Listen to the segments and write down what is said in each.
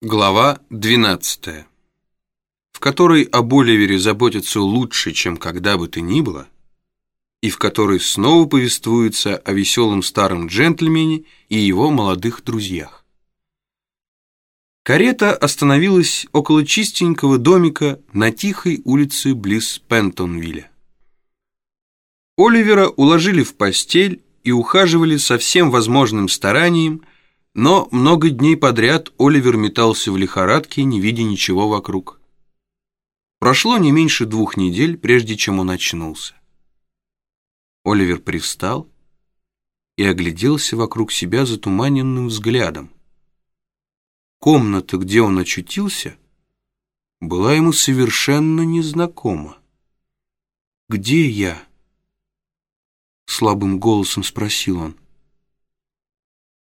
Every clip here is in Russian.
Глава 12, в которой об Оливере заботятся лучше, чем когда бы то ни было, и в которой снова повествуется о веселом старом джентльмене и его молодых друзьях. Карета остановилась около чистенького домика на тихой улице близ Пентонвилля. Оливера уложили в постель и ухаживали со всем возможным старанием – но много дней подряд Оливер метался в лихорадке, не видя ничего вокруг. Прошло не меньше двух недель, прежде чем он очнулся. Оливер привстал и огляделся вокруг себя затуманенным взглядом. Комната, где он очутился, была ему совершенно незнакома. «Где я?» — слабым голосом спросил он.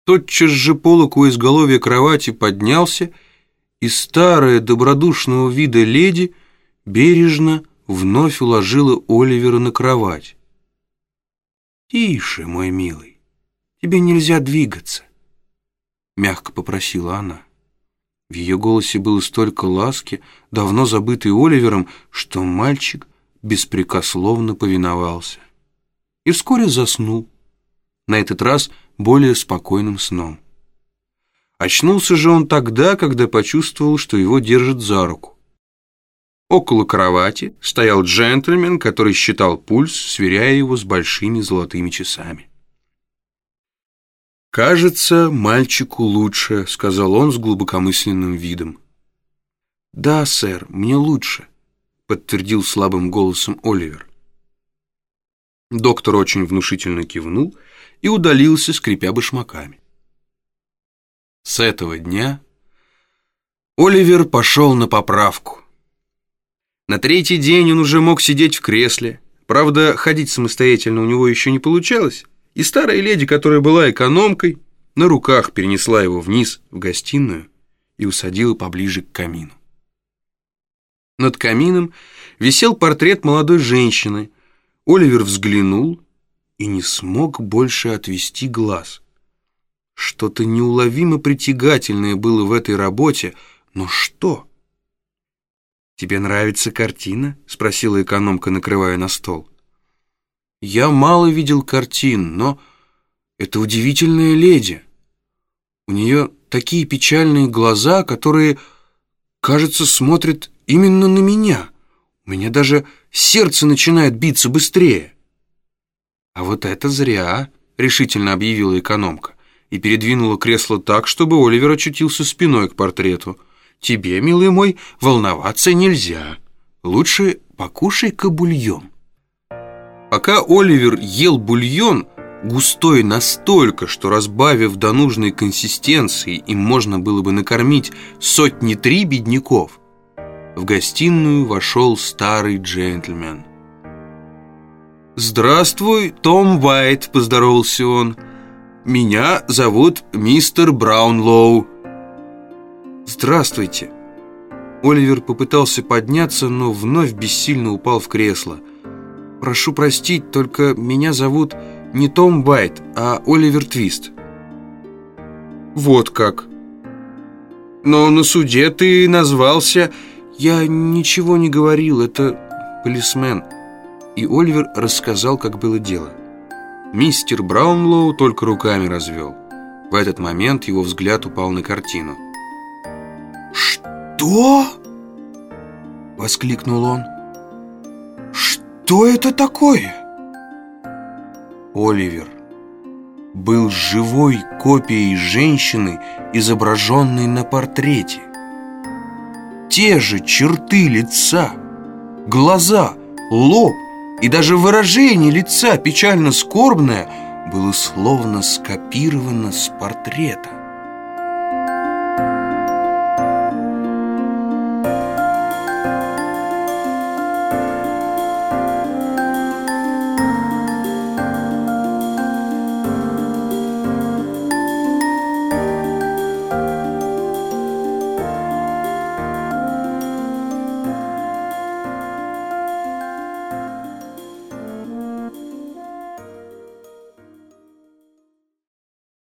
Тотчас же полок у изголовья кровати поднялся, и старая добродушного вида леди бережно вновь уложила Оливера на кровать. «Тише, мой милый, тебе нельзя двигаться», — мягко попросила она. В ее голосе было столько ласки, давно забытый Оливером, что мальчик беспрекословно повиновался. И вскоре заснул. На этот раз — более спокойным сном. Очнулся же он тогда, когда почувствовал, что его держат за руку. Около кровати стоял джентльмен, который считал пульс, сверяя его с большими золотыми часами. «Кажется, мальчику лучше», — сказал он с глубокомысленным видом. «Да, сэр, мне лучше», — подтвердил слабым голосом Оливер. Доктор очень внушительно кивнул и удалился, скрипя башмаками. С этого дня Оливер пошел на поправку. На третий день он уже мог сидеть в кресле. Правда, ходить самостоятельно у него еще не получалось, и старая леди, которая была экономкой, на руках перенесла его вниз в гостиную и усадила поближе к камину. Над камином висел портрет молодой женщины. Оливер взглянул и не смог больше отвести глаз. Что-то неуловимо притягательное было в этой работе, но что? «Тебе нравится картина?» — спросила экономка, накрывая на стол. «Я мало видел картин, но это удивительная леди. У нее такие печальные глаза, которые, кажется, смотрят именно на меня. У меня даже сердце начинает биться быстрее». «А вот это зря», — решительно объявила экономка и передвинула кресло так, чтобы Оливер очутился спиной к портрету. «Тебе, милый мой, волноваться нельзя. Лучше покушай-ка бульон». Пока Оливер ел бульон, густой настолько, что разбавив до нужной консистенции, им можно было бы накормить сотни три бедняков, в гостиную вошел старый джентльмен. «Здравствуй, Том Уайт», — поздоровался он. «Меня зовут мистер Браунлоу». «Здравствуйте». Оливер попытался подняться, но вновь бессильно упал в кресло. «Прошу простить, только меня зовут не Том Уайт, а Оливер Твист». «Вот как». «Но на суде ты назвался...» «Я ничего не говорил, это полисмен» и Оливер рассказал, как было дело. Мистер Браунлоу только руками развел. В этот момент его взгляд упал на картину. «Что?» — воскликнул он. «Что это такое?» Оливер был живой копией женщины, изображенной на портрете. Те же черты лица, глаза, лоб — и даже выражение лица, печально скорбное, было словно скопировано с портрета.